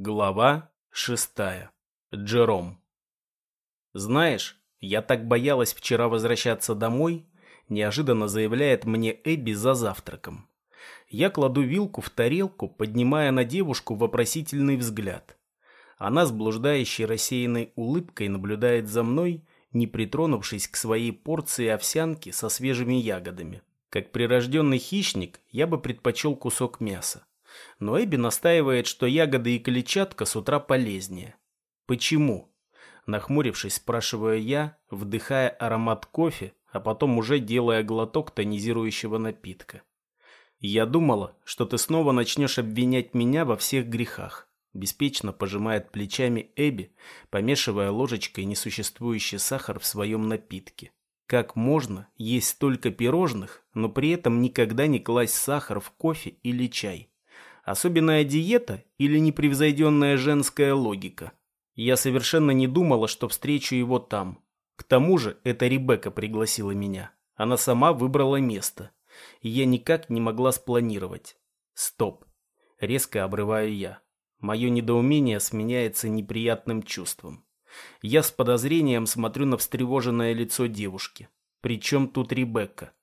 Глава шестая. Джером. «Знаешь, я так боялась вчера возвращаться домой», неожиданно заявляет мне Эбби за завтраком. Я кладу вилку в тарелку, поднимая на девушку вопросительный взгляд. Она с блуждающей рассеянной улыбкой наблюдает за мной, не притронувшись к своей порции овсянки со свежими ягодами. Как прирожденный хищник, я бы предпочел кусок мяса. Но Эбби настаивает, что ягоды и клетчатка с утра полезнее. Почему? Нахмурившись, спрашиваю я, вдыхая аромат кофе, а потом уже делая глоток тонизирующего напитка. Я думала, что ты снова начнешь обвинять меня во всех грехах. Беспечно пожимает плечами Эбби, помешивая ложечкой несуществующий сахар в своем напитке. Как можно есть столько пирожных, но при этом никогда не класть сахар в кофе или чай? Особенная диета или непревзойденная женская логика? Я совершенно не думала, что встречу его там. К тому же это Ребекка пригласила меня. Она сама выбрала место. И я никак не могла спланировать. Стоп. Резко обрываю я. Мое недоумение сменяется неприятным чувством. Я с подозрением смотрю на встревоженное лицо девушки. Причем тут Ребекка?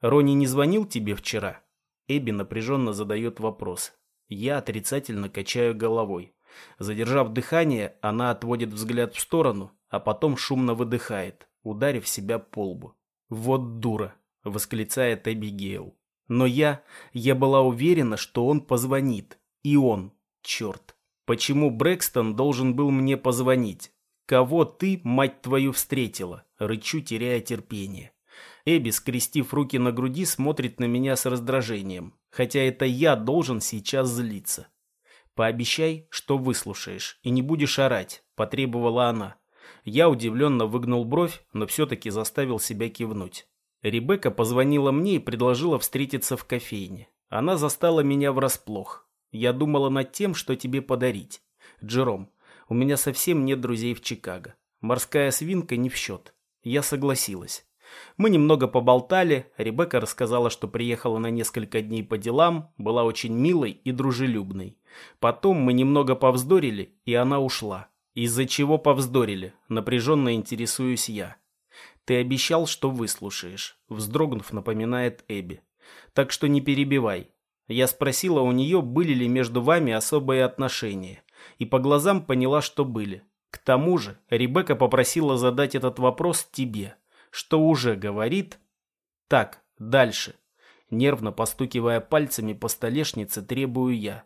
Рони не звонил тебе вчера? Эбби напряженно задает вопрос. Я отрицательно качаю головой. Задержав дыхание, она отводит взгляд в сторону, а потом шумно выдыхает, ударив себя по лбу. «Вот дура!» — восклицает Эбигейл. «Но я... я была уверена, что он позвонит. И он. Черт. Почему Брэкстон должен был мне позвонить? Кого ты, мать твою, встретила?» Рычу, теряя терпение. Эбби, скрестив руки на груди, смотрит на меня с раздражением, хотя это я должен сейчас злиться. «Пообещай, что выслушаешь и не будешь орать», – потребовала она. Я удивленно выгнул бровь, но все-таки заставил себя кивнуть. Ребекка позвонила мне и предложила встретиться в кофейне. Она застала меня врасплох. Я думала над тем, что тебе подарить. Джером, у меня совсем нет друзей в Чикаго. Морская свинка не в счет. Я согласилась. Мы немного поболтали, Ребекка рассказала, что приехала на несколько дней по делам, была очень милой и дружелюбной. Потом мы немного повздорили, и она ушла. Из-за чего повздорили, напряженно интересуюсь я. Ты обещал, что выслушаешь, вздрогнув, напоминает Эбби. Так что не перебивай. Я спросила у нее, были ли между вами особые отношения, и по глазам поняла, что были. К тому же Ребекка попросила задать этот вопрос тебе что уже говорит... Так, дальше. Нервно постукивая пальцами по столешнице, требую я.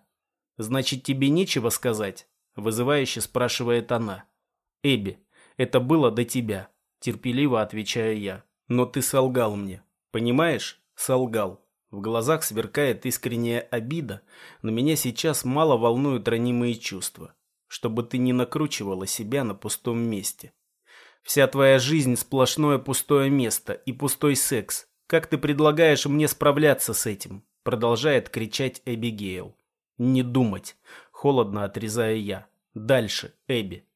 «Значит, тебе нечего сказать?» Вызывающе спрашивает она. «Эбби, это было до тебя», терпеливо отвечаю я. «Но ты солгал мне. Понимаешь? Солгал. В глазах сверкает искренняя обида, но меня сейчас мало волнуют ранимые чувства. Чтобы ты не накручивала себя на пустом месте. Вся твоя жизнь сплошное пустое место и пустой секс. Как ты предлагаешь мне справляться с этим?» Продолжает кричать Эбигейл. «Не думать!» Холодно отрезаю я. «Дальше, Эбби».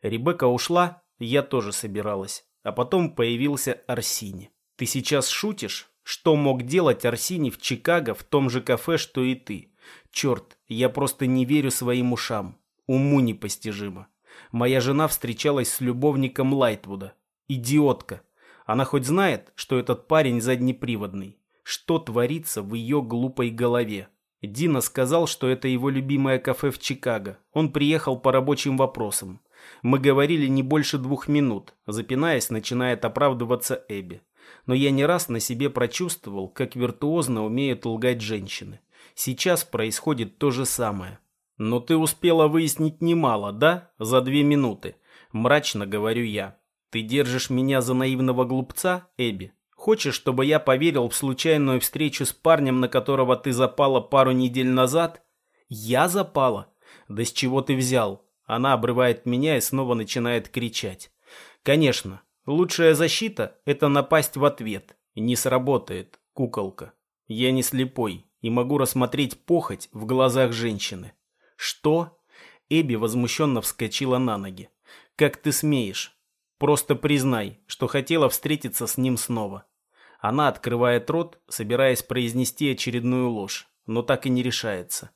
Ребекка ушла, я тоже собиралась. А потом появился Арсини. «Ты сейчас шутишь? Что мог делать Арсини в Чикаго в том же кафе, что и ты? Черт, я просто не верю своим ушам. Уму непостижимо. Моя жена встречалась с любовником Лайтвуда. Идиотка. Она хоть знает, что этот парень заднеприводный? Что творится в ее глупой голове? Дина сказал, что это его любимое кафе в Чикаго. Он приехал по рабочим вопросам. Мы говорили не больше двух минут. Запинаясь, начинает оправдываться Эбби. Но я не раз на себе прочувствовал, как виртуозно умеют лгать женщины. Сейчас происходит то же самое. «Но ты успела выяснить немало, да? За две минуты?» Мрачно говорю я. «Ты держишь меня за наивного глупца, Эбби? Хочешь, чтобы я поверил в случайную встречу с парнем, на которого ты запала пару недель назад?» «Я запала? Да с чего ты взял?» Она обрывает меня и снова начинает кричать. «Конечно, лучшая защита – это напасть в ответ. Не сработает, куколка. Я не слепой и могу рассмотреть похоть в глазах женщины. «Что?» Эбби возмущенно вскочила на ноги. «Как ты смеешь? Просто признай, что хотела встретиться с ним снова». Она открывает рот, собираясь произнести очередную ложь, но так и не решается.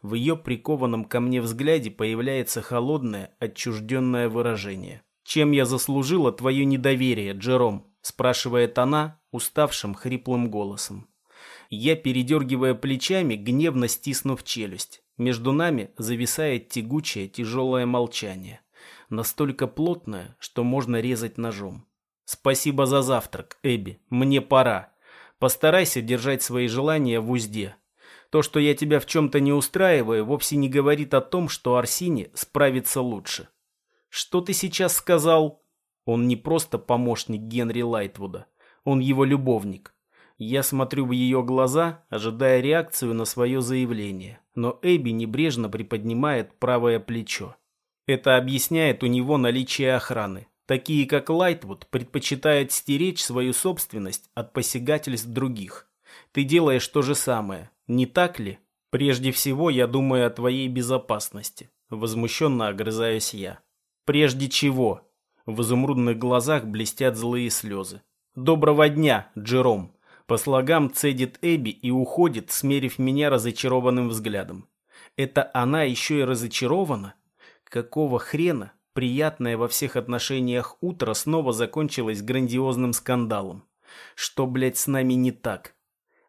В ее прикованном ко мне взгляде появляется холодное, отчужденное выражение. «Чем я заслужила твое недоверие, Джером?» – спрашивает она уставшим, хриплым голосом. Я, передергивая плечами, гневно стиснув челюсть. Между нами зависает тягучее, тяжелое молчание. Настолько плотное, что можно резать ножом. «Спасибо за завтрак, Эбби. Мне пора. Постарайся держать свои желания в узде. То, что я тебя в чем-то не устраиваю, вовсе не говорит о том, что Арсини справится лучше». «Что ты сейчас сказал?» Он не просто помощник Генри Лайтвуда. Он его любовник. Я смотрю в ее глаза, ожидая реакцию на свое заявление, но Эбби небрежно приподнимает правое плечо. Это объясняет у него наличие охраны. Такие, как Лайтвуд, предпочитают стеречь свою собственность от посягательств других. Ты делаешь то же самое, не так ли? Прежде всего, я думаю о твоей безопасности. Возмущенно огрызаюсь я. Прежде чего? В изумрудных глазах блестят злые слезы. Доброго дня, Джером. По слогам цедит Эбби и уходит, смерив меня разочарованным взглядом. Это она еще и разочарована? Какого хрена приятное во всех отношениях утро снова закончилось грандиозным скандалом? Что, блядь, с нами не так?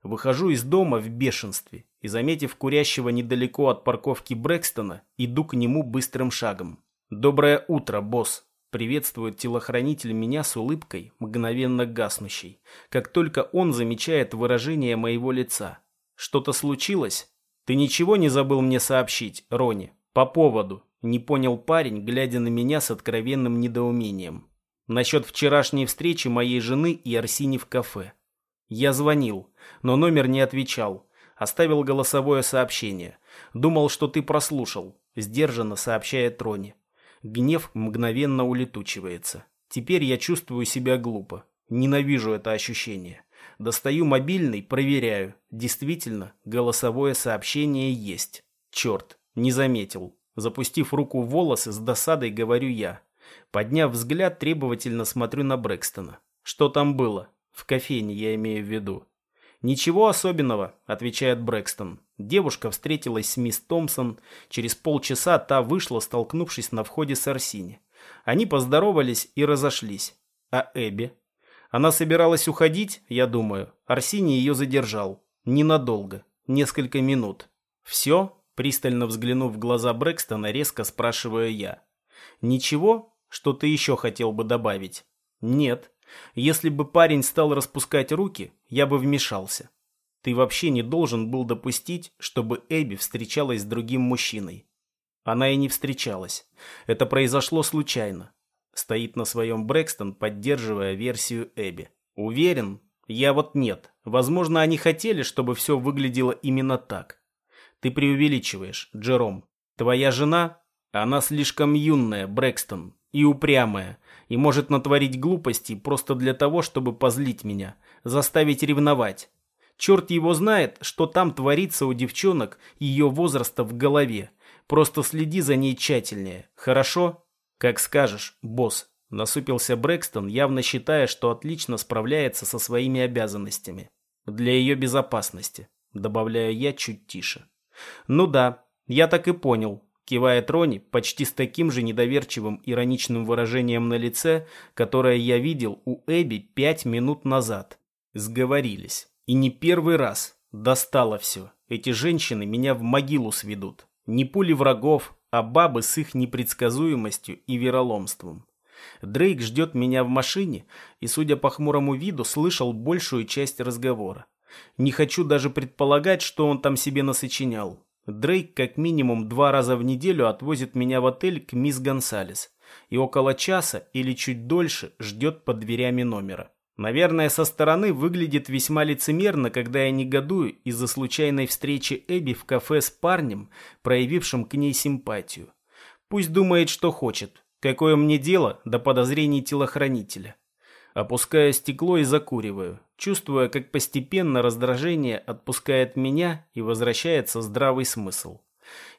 Выхожу из дома в бешенстве и, заметив курящего недалеко от парковки Брэкстона, иду к нему быстрым шагом. «Доброе утро, босс!» Приветствует телохранитель меня с улыбкой, мгновенно гаснущей, как только он замечает выражение моего лица. Что-то случилось? Ты ничего не забыл мне сообщить, Рони? По поводу. Не понял парень, глядя на меня с откровенным недоумением. Насчет вчерашней встречи моей жены и Арсини в кафе. Я звонил, но номер не отвечал. Оставил голосовое сообщение. Думал, что ты прослушал. Сдержанно сообщает Рони. Гнев мгновенно улетучивается. Теперь я чувствую себя глупо. Ненавижу это ощущение. Достаю мобильный, проверяю. Действительно, голосовое сообщение есть. Черт, не заметил. Запустив руку в волосы, с досадой говорю я. Подняв взгляд, требовательно смотрю на Брэкстона. Что там было? В кофейне я имею в виду. «Ничего особенного», — отвечает Брэкстон. Девушка встретилась с мисс Томпсон. Через полчаса та вышла, столкнувшись на входе с Арсини. Они поздоровались и разошлись. А Эбби? Она собиралась уходить, я думаю. Арсини ее задержал. Ненадолго. Несколько минут. «Все?» — пристально взглянув в глаза Брэкстона, резко спрашиваю я. «Ничего? Что ты еще хотел бы добавить?» «Нет», если бы парень стал распускать руки, я бы вмешался. Ты вообще не должен был допустить, чтобы Эбби встречалась с другим мужчиной. Она и не встречалась. Это произошло случайно. Стоит на своем Брэкстон, поддерживая версию Эбби. Уверен? Я вот нет. Возможно, они хотели, чтобы все выглядело именно так. Ты преувеличиваешь, Джером. Твоя жена? Она слишком юная, Брэкстон, и упрямая, и может натворить глупостей просто для того, чтобы позлить меня, заставить ревновать. Черт его знает, что там творится у девчонок ее возраста в голове. Просто следи за ней тщательнее, хорошо? Как скажешь, босс. Насупился Брэкстон, явно считая, что отлично справляется со своими обязанностями. Для ее безопасности, добавляю я чуть тише. Ну да, я так и понял, кивает Рони почти с таким же недоверчивым ироничным выражением на лице, которое я видел у Эбби пять минут назад. Сговорились. И не первый раз. Достало все. Эти женщины меня в могилу сведут. Не пули врагов, а бабы с их непредсказуемостью и вероломством. Дрейк ждет меня в машине и, судя по хмурому виду, слышал большую часть разговора. Не хочу даже предполагать, что он там себе насочинял. Дрейк как минимум два раза в неделю отвозит меня в отель к мисс Гонсалес и около часа или чуть дольше ждет под дверями номера. Наверное, со стороны выглядит весьма лицемерно, когда я негодую из-за случайной встречи Эбби в кафе с парнем, проявившим к ней симпатию. Пусть думает, что хочет. Какое мне дело до подозрений телохранителя? Опускаю стекло и закуриваю, чувствуя, как постепенно раздражение отпускает меня и возвращается здравый смысл.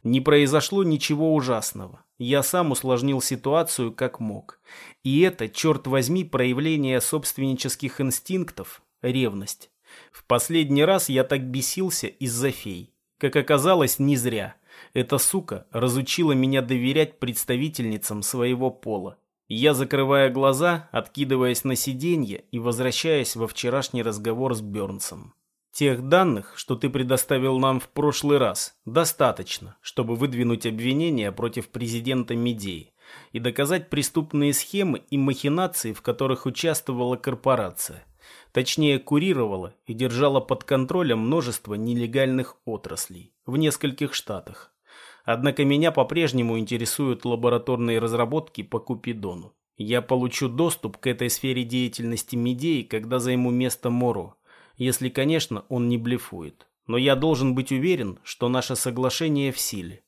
Не произошло ничего ужасного. Я сам усложнил ситуацию как мог. И это, черт возьми, проявление собственнических инстинктов, ревность. В последний раз я так бесился из-за фей. Как оказалось, не зря. Эта сука разучила меня доверять представительницам своего пола. Я, закрывая глаза, откидываясь на сиденье и возвращаясь во вчерашний разговор с Бернсом. Тех данных, что ты предоставил нам в прошлый раз, достаточно, чтобы выдвинуть обвинения против президента Медеи и доказать преступные схемы и махинации, в которых участвовала корпорация. Точнее, курировала и держала под контролем множество нелегальных отраслей в нескольких штатах. Однако меня по-прежнему интересуют лабораторные разработки по Купидону. Я получу доступ к этой сфере деятельности Медеи, когда займу место Моро если, конечно, он не блефует. Но я должен быть уверен, что наше соглашение в силе.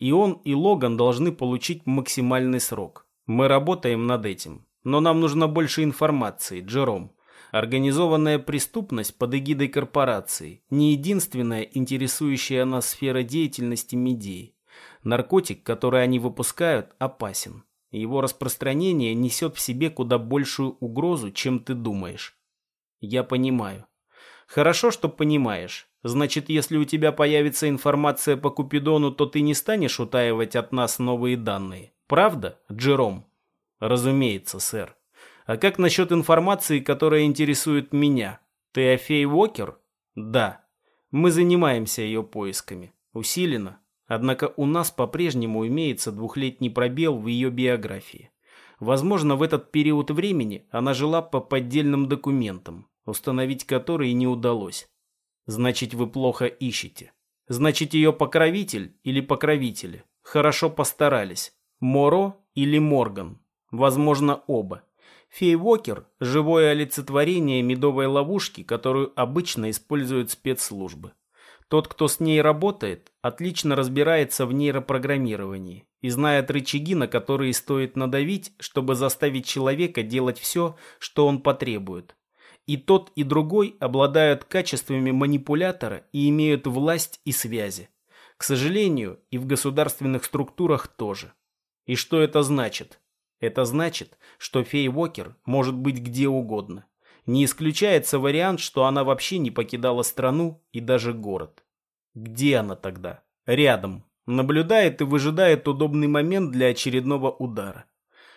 И он, и Логан должны получить максимальный срок. Мы работаем над этим. Но нам нужно больше информации, Джером. Организованная преступность под эгидой корпорации – не единственная интересующая нас сфера деятельности Медеи. Наркотик, который они выпускают, опасен. Его распространение несет в себе куда большую угрозу, чем ты думаешь. Я понимаю. Хорошо, что понимаешь. Значит, если у тебя появится информация по Купидону, то ты не станешь утаивать от нас новые данные. Правда, Джером? Разумеется, сэр. А как насчет информации, которая интересует меня? Ты Афей Уокер? Да. Мы занимаемся ее поисками. Усиленно. Однако у нас по-прежнему имеется двухлетний пробел в ее биографии. Возможно, в этот период времени она жила по поддельным документам установить которые не удалось. Значит, вы плохо ищете. Значит, ее покровитель или покровители хорошо постарались. Моро или Морган. Возможно, оба. Фей Уокер – живое олицетворение медовой ловушки, которую обычно используют спецслужбы. Тот, кто с ней работает, отлично разбирается в нейропрограммировании и знает рычаги, на которые стоит надавить, чтобы заставить человека делать все, что он потребует. И тот, и другой обладают качествами манипулятора и имеют власть и связи. К сожалению, и в государственных структурах тоже. И что это значит? Это значит, что фей Уокер может быть где угодно. Не исключается вариант, что она вообще не покидала страну и даже город. Где она тогда? Рядом. Наблюдает и выжидает удобный момент для очередного удара.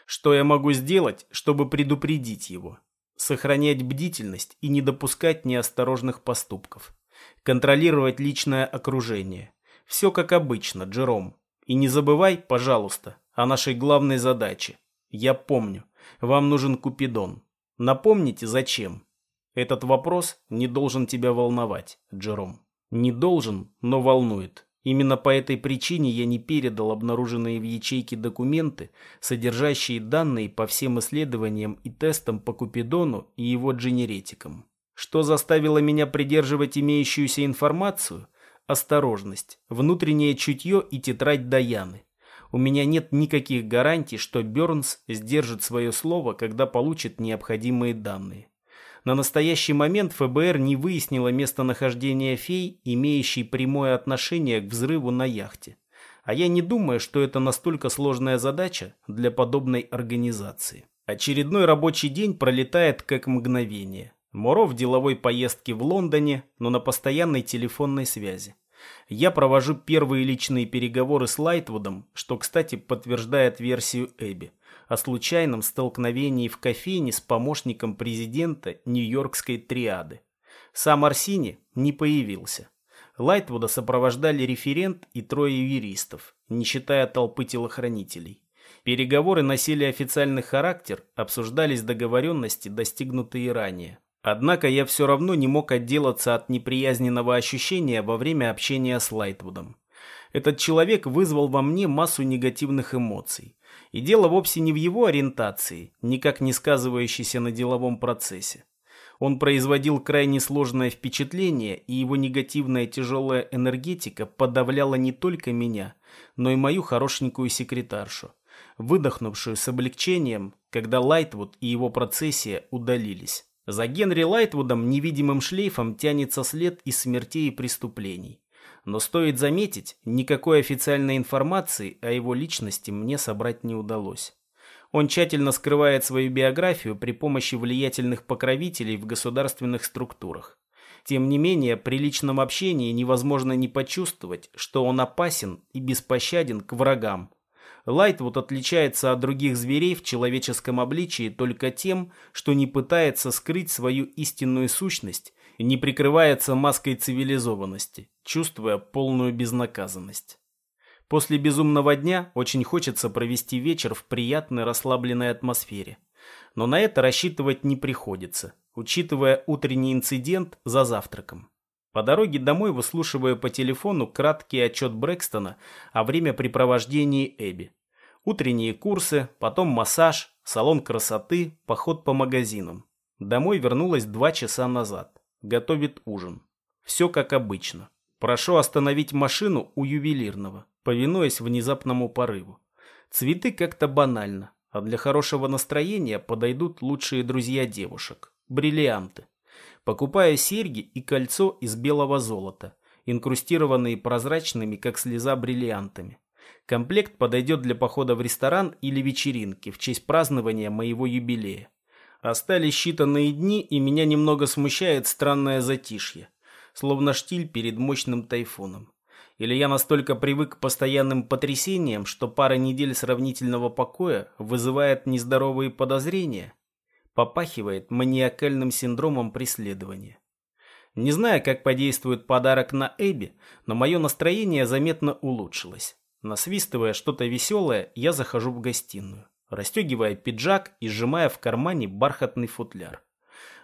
Что я могу сделать, чтобы предупредить его? Сохранять бдительность и не допускать неосторожных поступков. Контролировать личное окружение. Все как обычно, Джером. И не забывай, пожалуйста, о нашей главной задаче. Я помню, вам нужен Купидон. Напомните, зачем? Этот вопрос не должен тебя волновать, Джером. Не должен, но волнует. Именно по этой причине я не передал обнаруженные в ячейке документы, содержащие данные по всем исследованиям и тестам по Купидону и его дженеретикам. Что заставило меня придерживать имеющуюся информацию? Осторожность, внутреннее чутье и тетрадь Даяны. У меня нет никаких гарантий, что Бернс сдержит свое слово, когда получит необходимые данные. На настоящий момент ФБР не выяснило местонахождение фей, имеющей прямое отношение к взрыву на яхте. А я не думаю, что это настолько сложная задача для подобной организации. Очередной рабочий день пролетает как мгновение. Моро в деловой поездке в Лондоне, но на постоянной телефонной связи. Я провожу первые личные переговоры с Лайтвудом, что, кстати, подтверждает версию Эбби о случайном столкновении в кофейне с помощником президента Нью-Йоркской триады. Сам Арсини не появился. Лайтвуда сопровождали референт и трое юристов, не считая толпы телохранителей. Переговоры носили официальный характер, обсуждались договоренности, достигнутые ранее. Однако я все равно не мог отделаться от неприязненного ощущения во время общения с Лайтвудом. Этот человек вызвал во мне массу негативных эмоций. И дело вовсе не в его ориентации, никак не сказывающейся на деловом процессе. Он производил крайне сложное впечатление, и его негативная тяжелая энергетика подавляла не только меня, но и мою хорошенькую секретаршу, выдохнувшую с облегчением, когда Лайтвуд и его процессия удалились. За Генри Лайтвудом невидимым шлейфом тянется след из смертей и преступлений. Но стоит заметить, никакой официальной информации о его личности мне собрать не удалось. Он тщательно скрывает свою биографию при помощи влиятельных покровителей в государственных структурах. Тем не менее, при личном общении невозможно не почувствовать, что он опасен и беспощаден к врагам. Лайтвуд отличается от других зверей в человеческом обличии только тем, что не пытается скрыть свою истинную сущность не прикрывается маской цивилизованности, чувствуя полную безнаказанность. После безумного дня очень хочется провести вечер в приятной расслабленной атмосфере. Но на это рассчитывать не приходится, учитывая утренний инцидент за завтраком. По дороге домой выслушиваю по телефону краткий отчет Брэкстона о времяпрепровождении Эбби. Утренние курсы, потом массаж, салон красоты, поход по магазинам. Домой вернулась два часа назад. Готовит ужин. Все как обычно. Прошу остановить машину у ювелирного повинуясь внезапному порыву. Цветы как-то банально, а для хорошего настроения подойдут лучшие друзья девушек – бриллианты. Покупаю серьги и кольцо из белого золота, инкрустированные прозрачными, как слеза, бриллиантами. Комплект подойдет для похода в ресторан или вечеринки в честь празднования моего юбилея. Остались считанные дни, и меня немного смущает странное затишье, словно штиль перед мощным тайфуном. Или я настолько привык к постоянным потрясениям, что пара недель сравнительного покоя вызывает нездоровые подозрения? Попахивает маниакальным синдромом преследования. Не знаю, как подействует подарок на Эбби, но мое настроение заметно улучшилось. Насвистывая что-то веселое, я захожу в гостиную, расстегивая пиджак и сжимая в кармане бархатный футляр.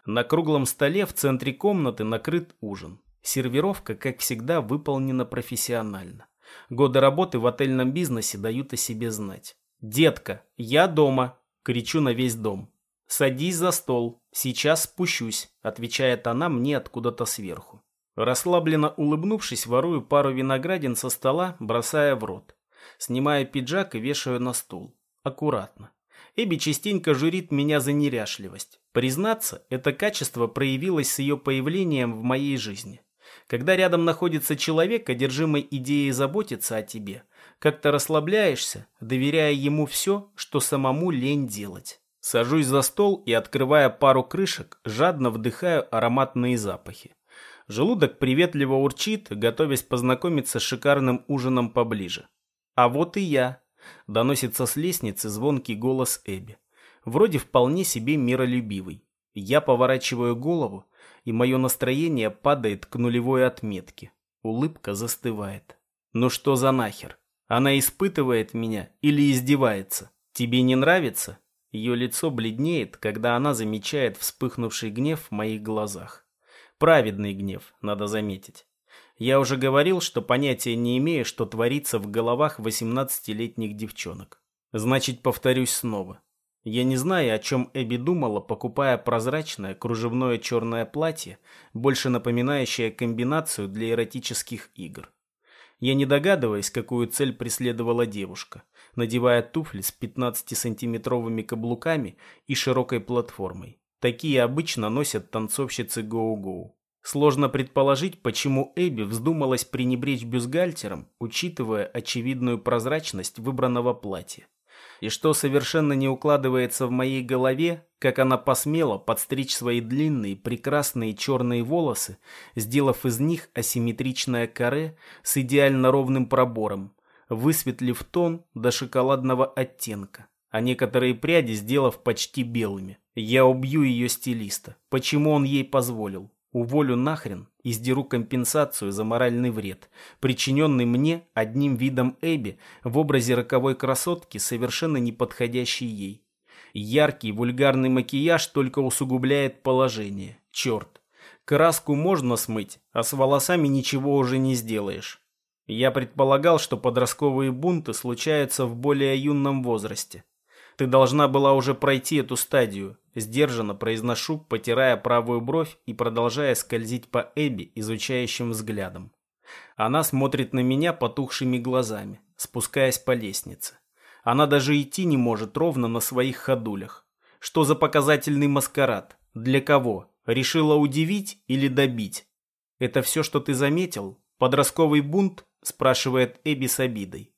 На круглом столе в центре комнаты накрыт ужин. Сервировка, как всегда, выполнена профессионально. Годы работы в отельном бизнесе дают о себе знать. «Детка, я дома!» – кричу на весь дом. «Садись за стол, сейчас спущусь», – отвечает она мне откуда-то сверху. Расслабленно улыбнувшись, ворую пару виноградин со стола, бросая в рот. Снимаю пиджак и вешаю на стул. Аккуратно. Эбби частенько журит меня за неряшливость. Признаться, это качество проявилось с ее появлением в моей жизни. Когда рядом находится человек, одержимый идеей заботиться о тебе, как-то расслабляешься, доверяя ему все, что самому лень делать. Сажусь за стол и, открывая пару крышек, жадно вдыхаю ароматные запахи. Желудок приветливо урчит, готовясь познакомиться с шикарным ужином поближе. «А вот и я», — доносится с лестницы звонкий голос Эбби. Вроде вполне себе миролюбивый. Я поворачиваю голову, и мое настроение падает к нулевой отметке. Улыбка застывает. Ну что за нахер? Она испытывает меня или издевается? Тебе не нравится? Ее лицо бледнеет, когда она замечает вспыхнувший гнев в моих глазах. Праведный гнев, надо заметить. Я уже говорил, что понятия не имею, что творится в головах 18-летних девчонок. Значит, повторюсь снова. Я не знаю, о чем Эбби думала, покупая прозрачное кружевное черное платье, больше напоминающее комбинацию для эротических игр. Я не догадываюсь, какую цель преследовала девушка, надевая туфли с 15-сантиметровыми каблуками и широкой платформой. Такие обычно носят танцовщицы гоу-гоу. Сложно предположить, почему Эбби вздумалась пренебречь бюстгальтером, учитывая очевидную прозрачность выбранного платья и что совершенно не укладывается в моей голове, как она посмела подстричь свои длинные прекрасные черные волосы, сделав из них асимметричное каре с идеально ровным пробором, высветлив тон до шоколадного оттенка, а некоторые пряди сделав почти белыми. Я убью ее стилиста. Почему он ей позволил? Уволю нахрен и сдеру компенсацию за моральный вред, причиненный мне одним видом Эбби в образе роковой красотки, совершенно не подходящей ей. Яркий вульгарный макияж только усугубляет положение. Черт. Краску можно смыть, а с волосами ничего уже не сделаешь. Я предполагал, что подростковые бунты случаются в более юном возрасте. Ты должна была уже пройти эту стадию, Сдержанно произношу, потирая правую бровь и продолжая скользить по Эбби изучающим взглядом. Она смотрит на меня потухшими глазами, спускаясь по лестнице. Она даже идти не может ровно на своих ходулях. Что за показательный маскарад? Для кого? Решила удивить или добить? Это все, что ты заметил? Подростковый бунт? Спрашивает Эбби с обидой.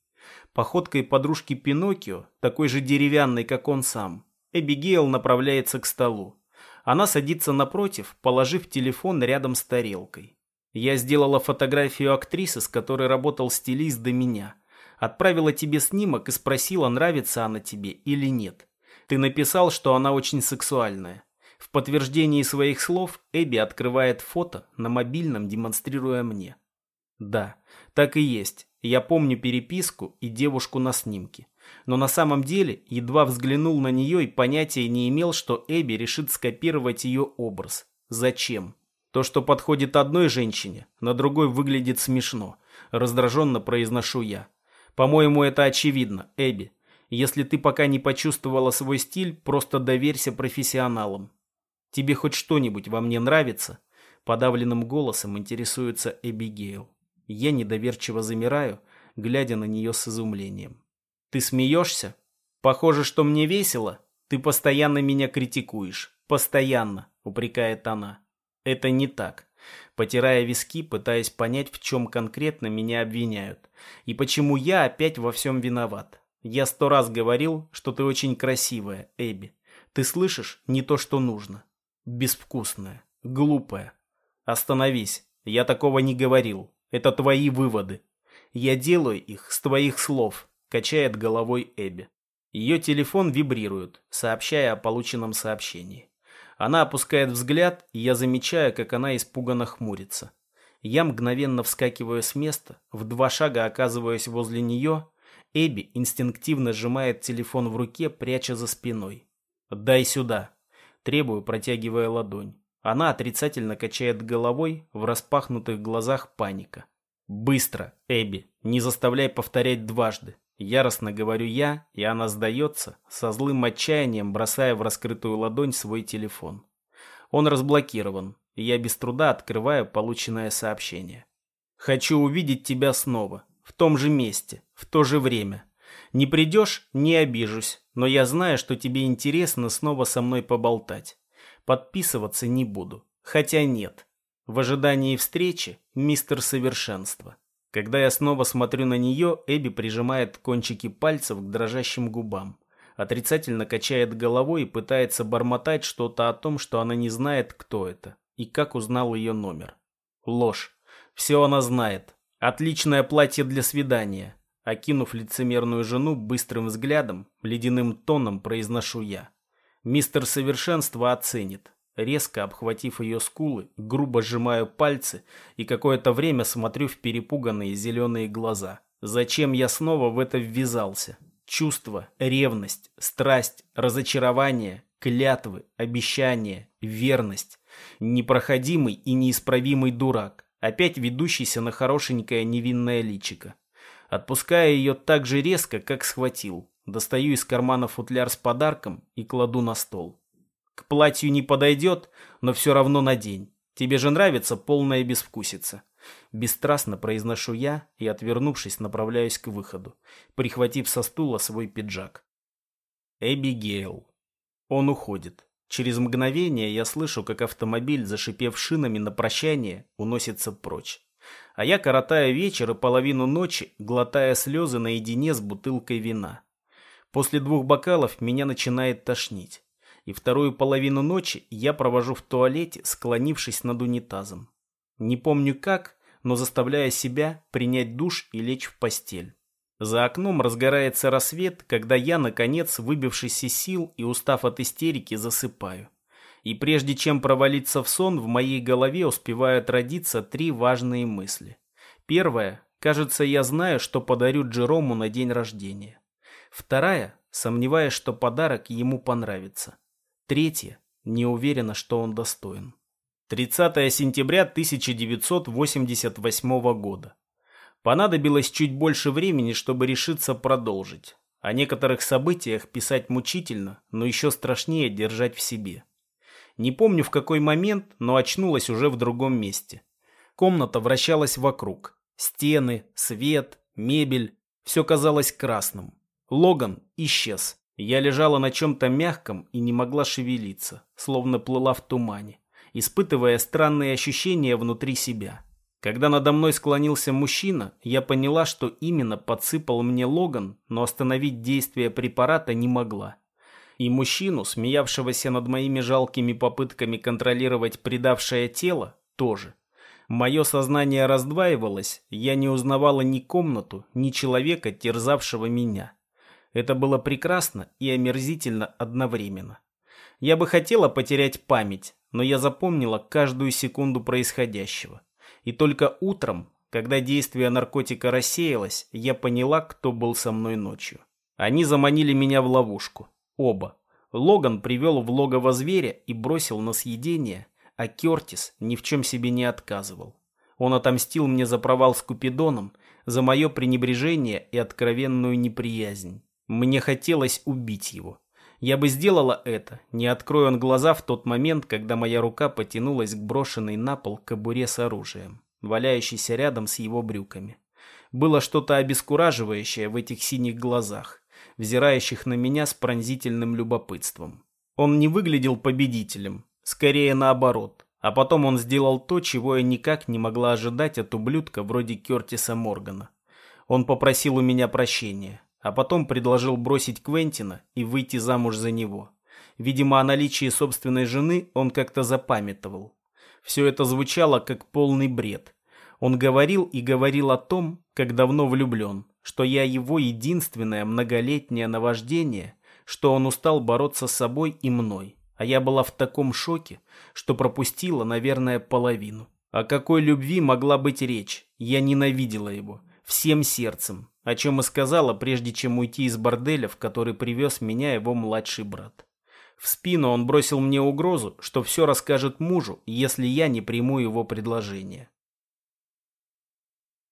Походкой подружки Пиноккио, такой же деревянной, как он сам, Эбигейл направляется к столу. Она садится напротив, положив телефон рядом с тарелкой. Я сделала фотографию актрисы, с которой работал стилист до меня. Отправила тебе снимок и спросила, нравится она тебе или нет. Ты написал, что она очень сексуальная. В подтверждении своих слов Эбби открывает фото на мобильном, демонстрируя мне. Да, так и есть. Я помню переписку и девушку на снимке но на самом деле едва взглянул на нее и понятия не имел, что Эбби решит скопировать ее образ. Зачем? То, что подходит одной женщине, на другой выглядит смешно. Раздраженно произношу я. По-моему, это очевидно, Эбби. Если ты пока не почувствовала свой стиль, просто доверься профессионалам. Тебе хоть что-нибудь во мне нравится? Подавленным голосом интересуется Эбигейл. Я недоверчиво замираю, глядя на нее с изумлением. Ты смеешься? Похоже, что мне весело. Ты постоянно меня критикуешь. Постоянно, упрекает она. Это не так. Потирая виски, пытаясь понять, в чем конкретно меня обвиняют. И почему я опять во всем виноват. Я сто раз говорил, что ты очень красивая, Эбби. Ты слышишь не то, что нужно. Безвкусная, глупая. Остановись. Я такого не говорил. Это твои выводы. Я делаю их с твоих слов. Качает головой Эбби. Ее телефон вибрирует, сообщая о полученном сообщении. Она опускает взгляд, и я замечаю, как она испуганно хмурится. Я мгновенно вскакиваю с места, в два шага оказываюсь возле нее. Эбби инстинктивно сжимает телефон в руке, пряча за спиной. «Дай сюда!» Требую, протягивая ладонь. Она отрицательно качает головой, в распахнутых глазах паника. «Быстро, Эбби, не заставляй повторять дважды. Яростно говорю я, и она сдается, со злым отчаянием бросая в раскрытую ладонь свой телефон. Он разблокирован, и я без труда открываю полученное сообщение. «Хочу увидеть тебя снова, в том же месте, в то же время. Не придешь – не обижусь, но я знаю, что тебе интересно снова со мной поболтать. Подписываться не буду, хотя нет. В ожидании встречи – мистер Совершенство». Когда я снова смотрю на нее, Эбби прижимает кончики пальцев к дрожащим губам. Отрицательно качает головой и пытается бормотать что-то о том, что она не знает, кто это и как узнал ее номер. Ложь. Все она знает. Отличное платье для свидания. Окинув лицемерную жену быстрым взглядом, ледяным тоном произношу я. Мистер Совершенство оценит. Резко обхватив ее скулы, грубо сжимаю пальцы и какое-то время смотрю в перепуганные зеленые глаза. Зачем я снова в это ввязался? Чувство, ревность, страсть, разочарование, клятвы, обещания, верность. Непроходимый и неисправимый дурак, опять ведущийся на хорошенькое невинное личико. Отпуская ее так же резко, как схватил, достаю из кармана футляр с подарком и кладу на стол. К платью не подойдет, но все равно надень. Тебе же нравится полная безвкусица. Бесстрастно произношу я и, отвернувшись, направляюсь к выходу, прихватив со стула свой пиджак. Эбигейл. Он уходит. Через мгновение я слышу, как автомобиль, зашипев шинами на прощание, уносится прочь. А я коротаю вечер и половину ночи, глотая слезы наедине с бутылкой вина. После двух бокалов меня начинает тошнить и вторую половину ночи я провожу в туалете, склонившись над унитазом. Не помню как, но заставляя себя принять душ и лечь в постель. За окном разгорается рассвет, когда я, наконец, выбившись из сил и устав от истерики, засыпаю. И прежде чем провалиться в сон, в моей голове успевают родиться три важные мысли. Первая – кажется, я знаю, что подарю Джерому на день рождения. Вторая – сомневаюсь, что подарок ему понравится. Третье. Не уверена, что он достоин. 30 сентября 1988 года. Понадобилось чуть больше времени, чтобы решиться продолжить. О некоторых событиях писать мучительно, но еще страшнее держать в себе. Не помню в какой момент, но очнулась уже в другом месте. Комната вращалась вокруг. Стены, свет, мебель. Все казалось красным. Логан исчез. Я лежала на чем-то мягком и не могла шевелиться, словно плыла в тумане, испытывая странные ощущения внутри себя. Когда надо мной склонился мужчина, я поняла, что именно подсыпал мне Логан, но остановить действие препарата не могла. И мужчину, смеявшегося над моими жалкими попытками контролировать предавшее тело, тоже. Мое сознание раздваивалось, я не узнавала ни комнату, ни человека, терзавшего меня. Это было прекрасно и омерзительно одновременно. Я бы хотела потерять память, но я запомнила каждую секунду происходящего. И только утром, когда действие наркотика рассеялось, я поняла, кто был со мной ночью. Они заманили меня в ловушку. Оба. Логан привел в логово зверя и бросил на съедение, а Кертис ни в чем себе не отказывал. Он отомстил мне за провал с Купидоном, за мое пренебрежение и откровенную неприязнь. Мне хотелось убить его. Я бы сделала это, не откроя он глаза в тот момент, когда моя рука потянулась к брошенной на пол кобуре с оружием, валяющейся рядом с его брюками. Было что-то обескураживающее в этих синих глазах, взирающих на меня с пронзительным любопытством. Он не выглядел победителем, скорее наоборот. А потом он сделал то, чего я никак не могла ожидать от ублюдка вроде Кертиса Моргана. Он попросил у меня прощения, а потом предложил бросить Квентина и выйти замуж за него. Видимо, о наличии собственной жены он как-то запамятовал. Все это звучало как полный бред. Он говорил и говорил о том, как давно влюблен, что я его единственное многолетнее наваждение, что он устал бороться с собой и мной. А я была в таком шоке, что пропустила, наверное, половину. О какой любви могла быть речь? Я ненавидела его. Всем сердцем о чем и сказала, прежде чем уйти из борделя, в который привез меня его младший брат. В спину он бросил мне угрозу, что все расскажет мужу, если я не приму его предложение.